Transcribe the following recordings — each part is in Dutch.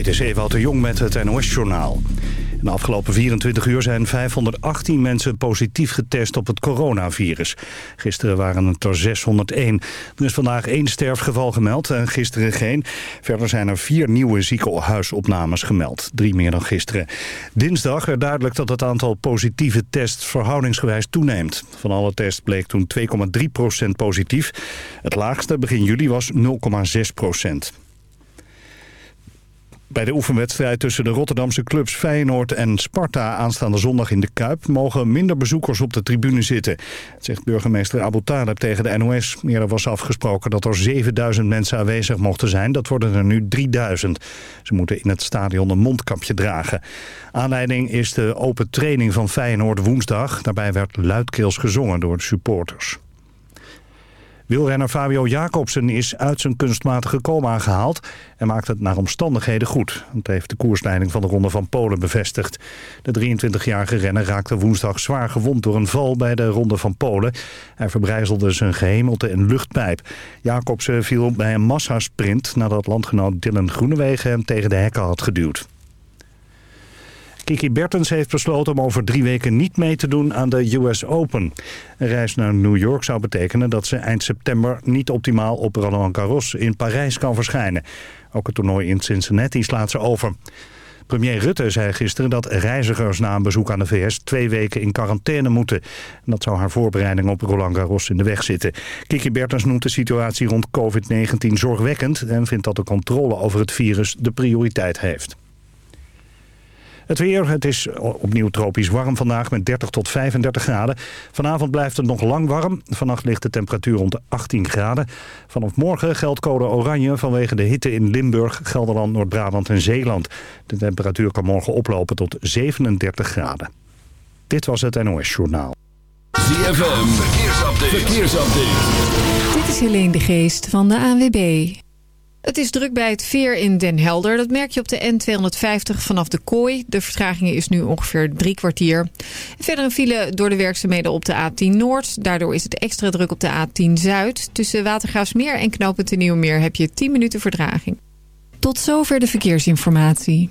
Dit is Ewout de Jong met het NOS-journaal. In de afgelopen 24 uur zijn 518 mensen positief getest op het coronavirus. Gisteren waren het er 601. Er is vandaag één sterfgeval gemeld en gisteren geen. Verder zijn er vier nieuwe ziekenhuisopnames gemeld. Drie meer dan gisteren. Dinsdag er duidelijk dat het aantal positieve tests verhoudingsgewijs toeneemt. Van alle tests bleek toen 2,3% positief. Het laagste begin juli was 0,6 bij de oefenwedstrijd tussen de Rotterdamse clubs Feyenoord en Sparta aanstaande zondag in de Kuip mogen minder bezoekers op de tribune zitten. Dat zegt burgemeester Abu Talib tegen de NOS. Eerder was afgesproken dat er 7000 mensen aanwezig mochten zijn. Dat worden er nu 3000. Ze moeten in het stadion een mondkapje dragen. Aanleiding is de open training van Feyenoord woensdag. Daarbij werd luidkeels gezongen door de supporters. Wielrenner Fabio Jacobsen is uit zijn kunstmatige coma gehaald... en maakt het naar omstandigheden goed. Dat heeft de koersleiding van de Ronde van Polen bevestigd. De 23-jarige renner raakte woensdag zwaar gewond door een val bij de Ronde van Polen. Hij verbrijzelde zijn gehemelte en luchtpijp. Jacobsen viel bij een massasprint nadat landgenoot Dylan Groenewegen hem tegen de hekken had geduwd. Kiki Bertens heeft besloten om over drie weken niet mee te doen aan de US Open. Een reis naar New York zou betekenen dat ze eind september niet optimaal op Roland Garros in Parijs kan verschijnen. Ook het toernooi in Cincinnati slaat ze over. Premier Rutte zei gisteren dat reizigers na een bezoek aan de VS twee weken in quarantaine moeten. En dat zou haar voorbereiding op Roland Garros in de weg zitten. Kiki Bertens noemt de situatie rond COVID-19 zorgwekkend en vindt dat de controle over het virus de prioriteit heeft. Het weer, het is opnieuw tropisch warm vandaag met 30 tot 35 graden. Vanavond blijft het nog lang warm. Vannacht ligt de temperatuur rond de 18 graden. Vanaf morgen geldt code oranje vanwege de hitte in Limburg, Gelderland, Noord-Brabant en Zeeland. De temperatuur kan morgen oplopen tot 37 graden. Dit was het NOS Journaal. ZFM, verkeersupdate. verkeersupdate. Dit is Helene de Geest van de ANWB. Het is druk bij het veer in Den Helder. Dat merk je op de N250 vanaf de Kooi. De vertraging is nu ongeveer drie kwartier. Verder een file door de werkzaamheden op de A10 Noord. Daardoor is het extra druk op de A10 Zuid. Tussen Watergraafsmeer en Knoopend Nieuwmeer heb je 10 minuten vertraging. Tot zover de verkeersinformatie.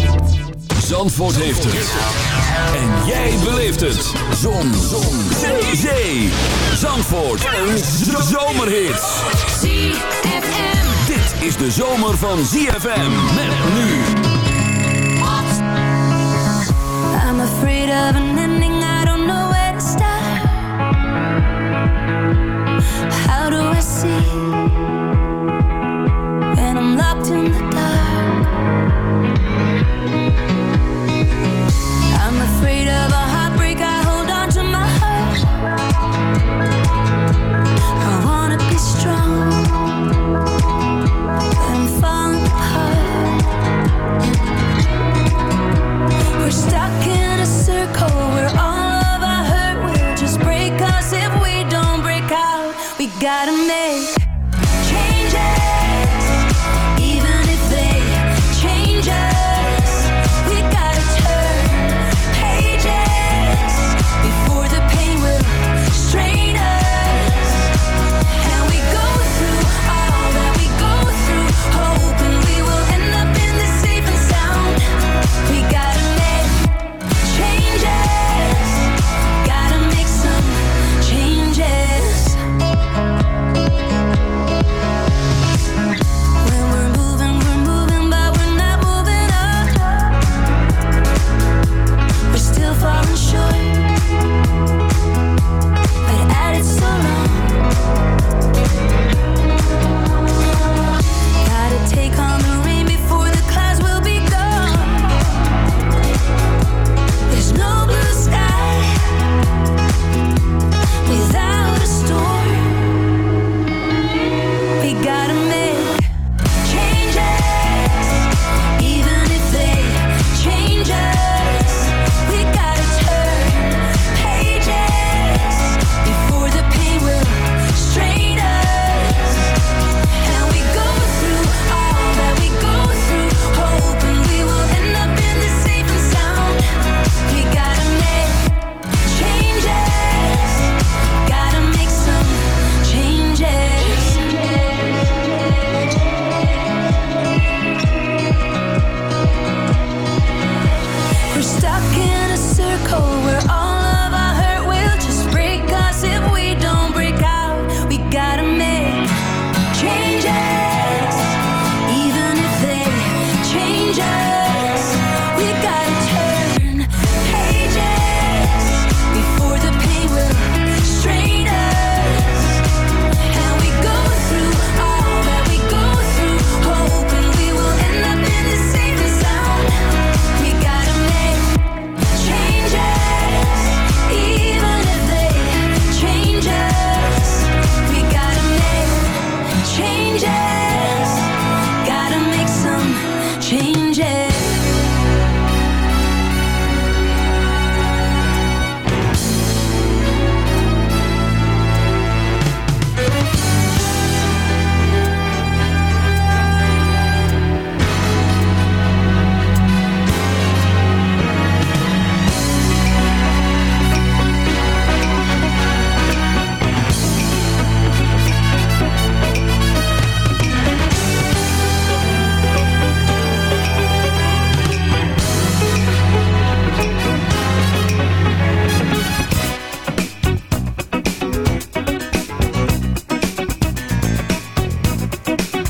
Zandvoort heeft het. En jij beleeft het. Zon. Zon. Zee. Zee. Zandvoort. Een zomerhit. ZFM. Dit is de zomer van ZFM. Met nu. I'm afraid of an ending. I don't know where to start. How do I see? Bye.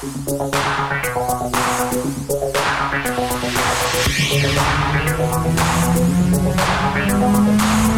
Thank you.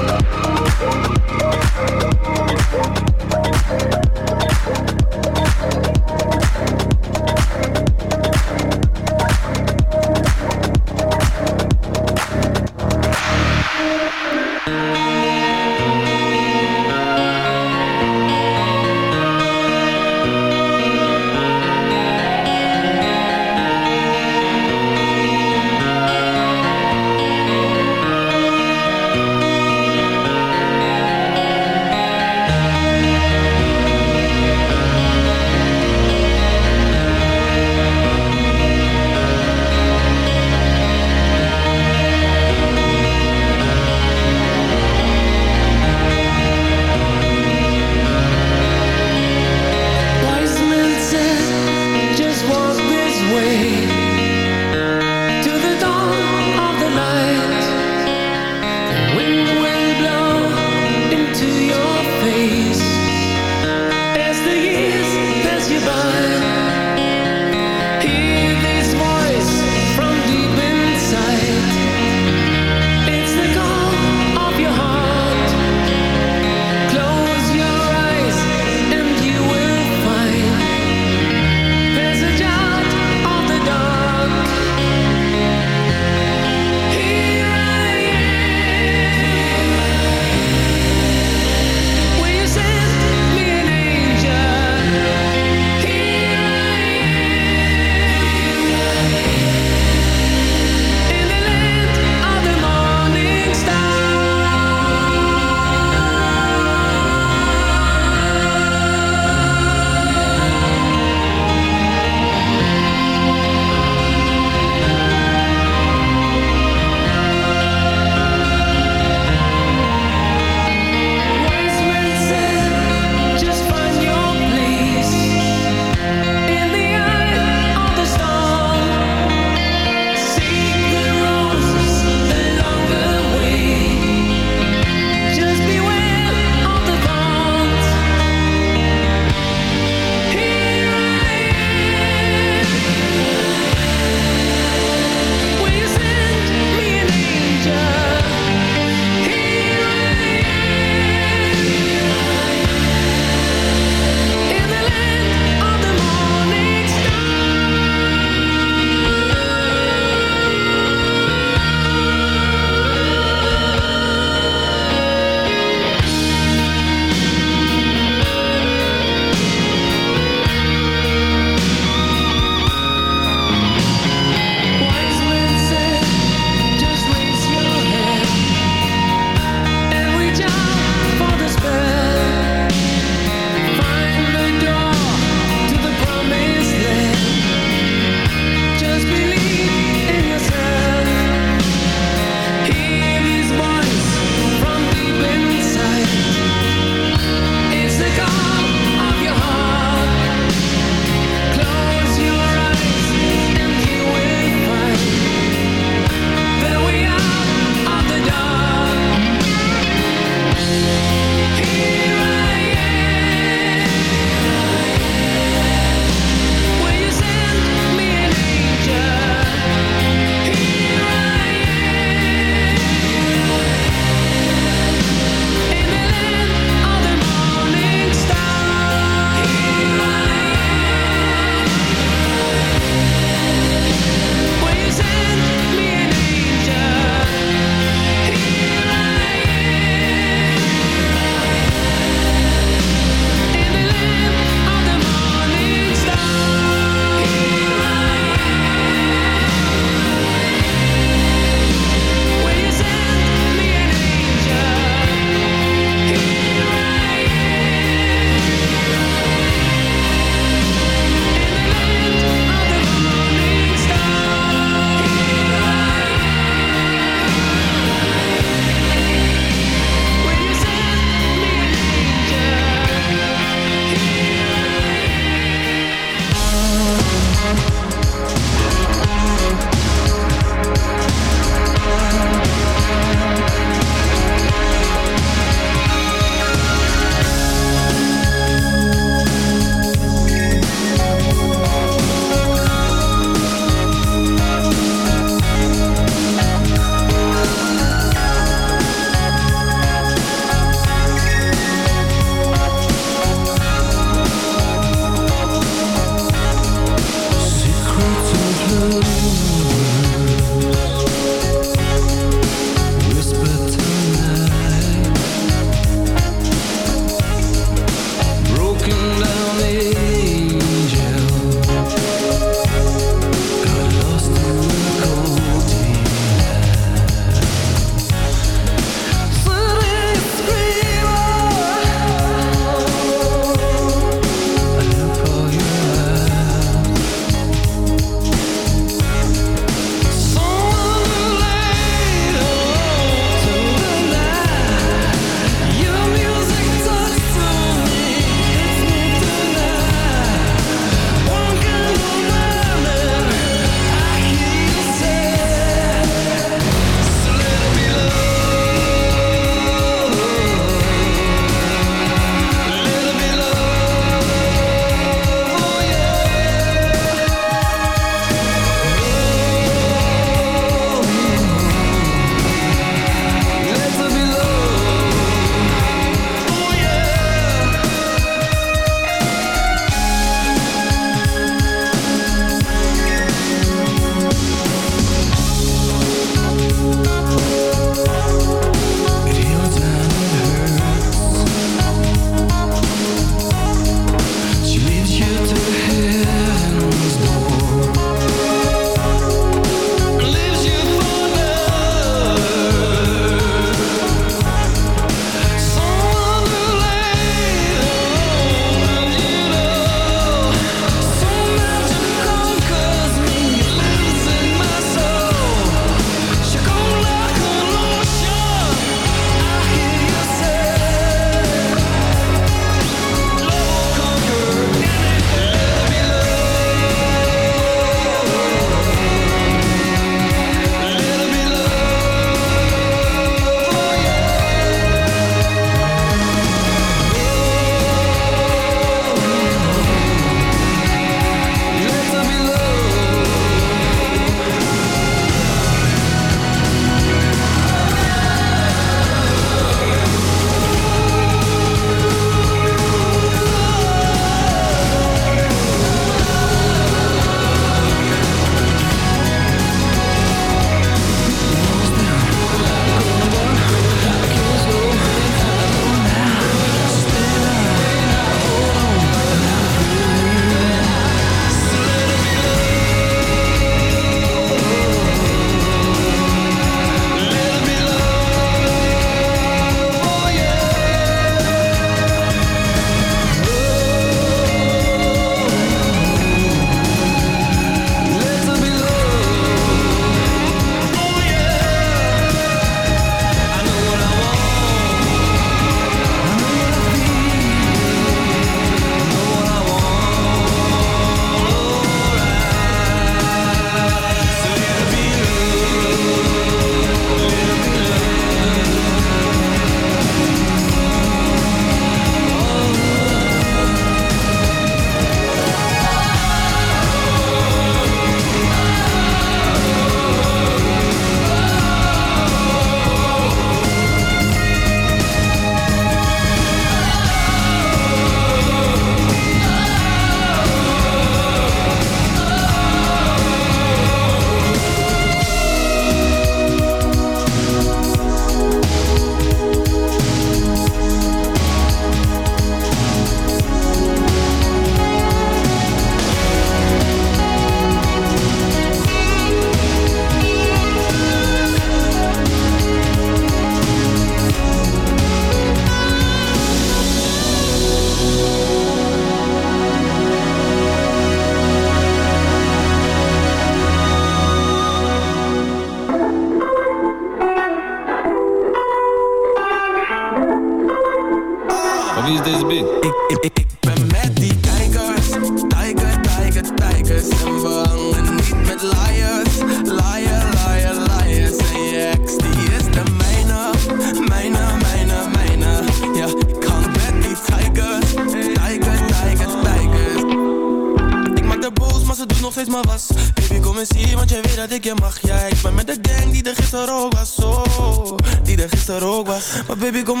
baby, come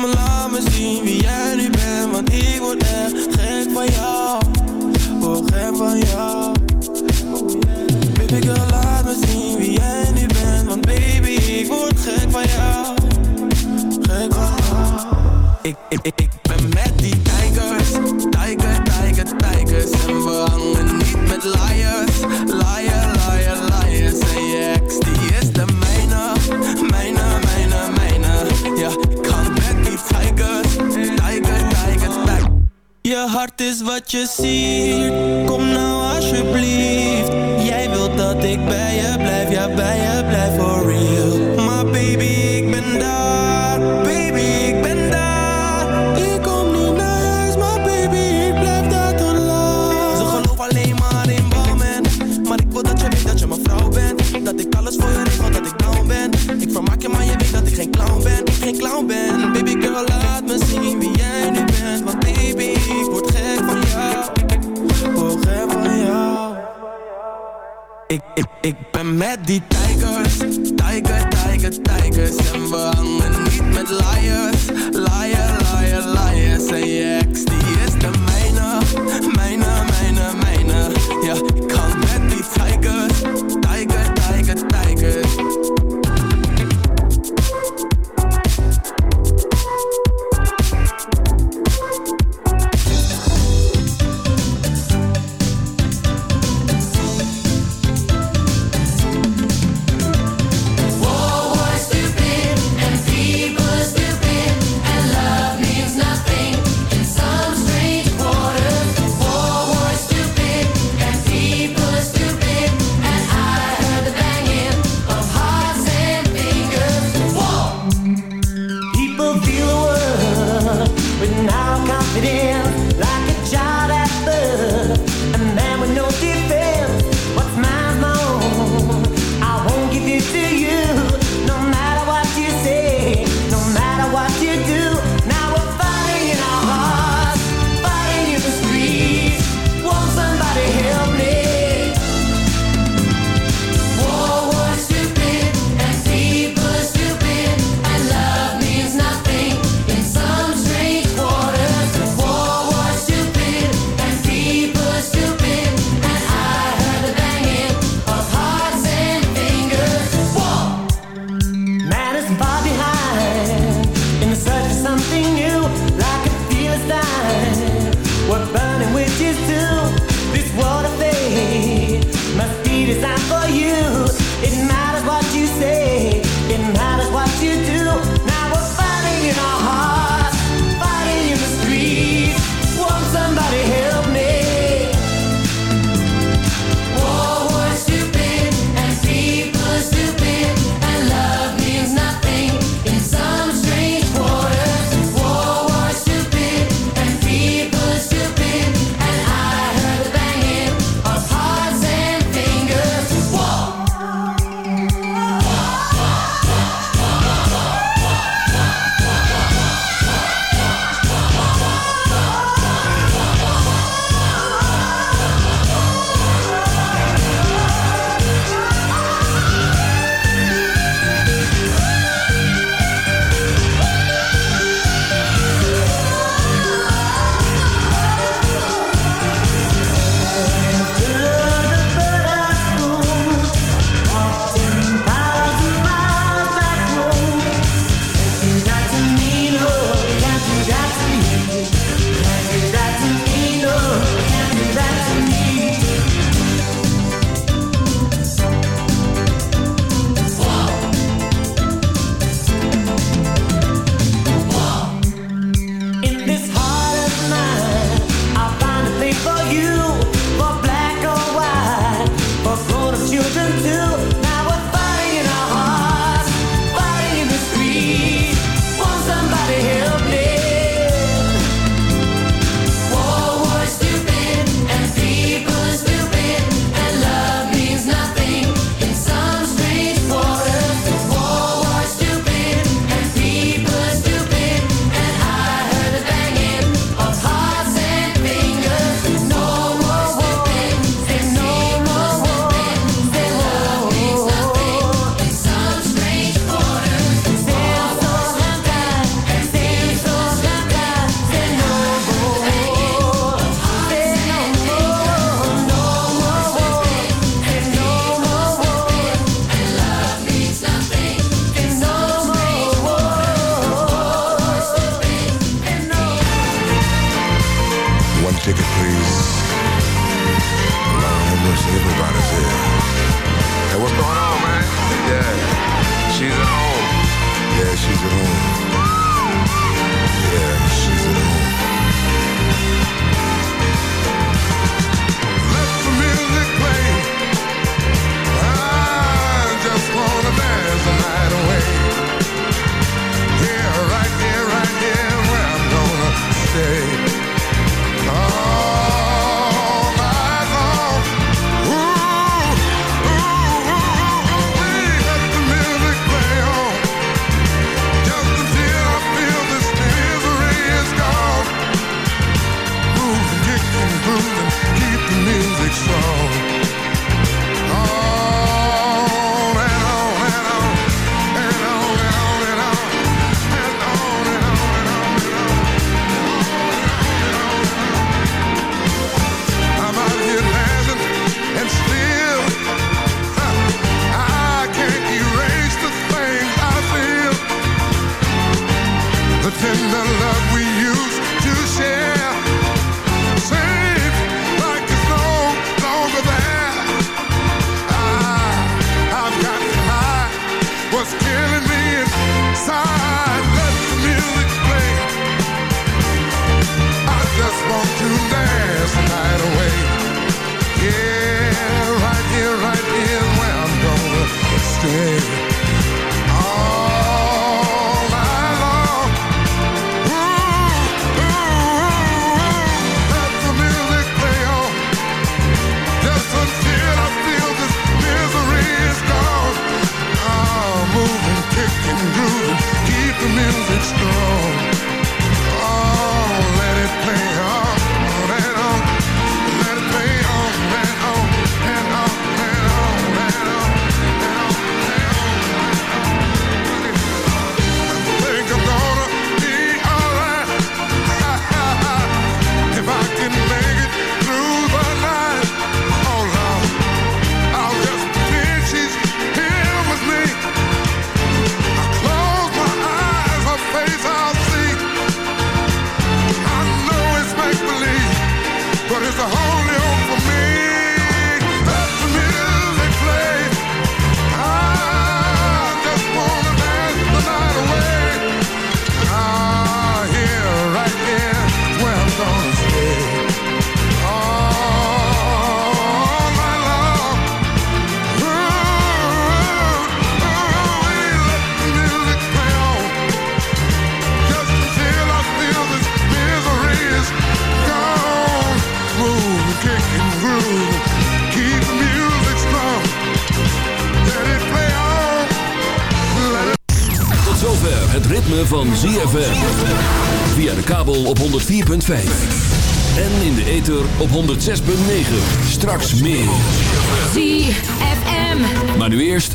met tijgers en hangen niet met liars. Liar, liar, liar, zijn je ex, die is de mijne, mijne, mijne, mijne.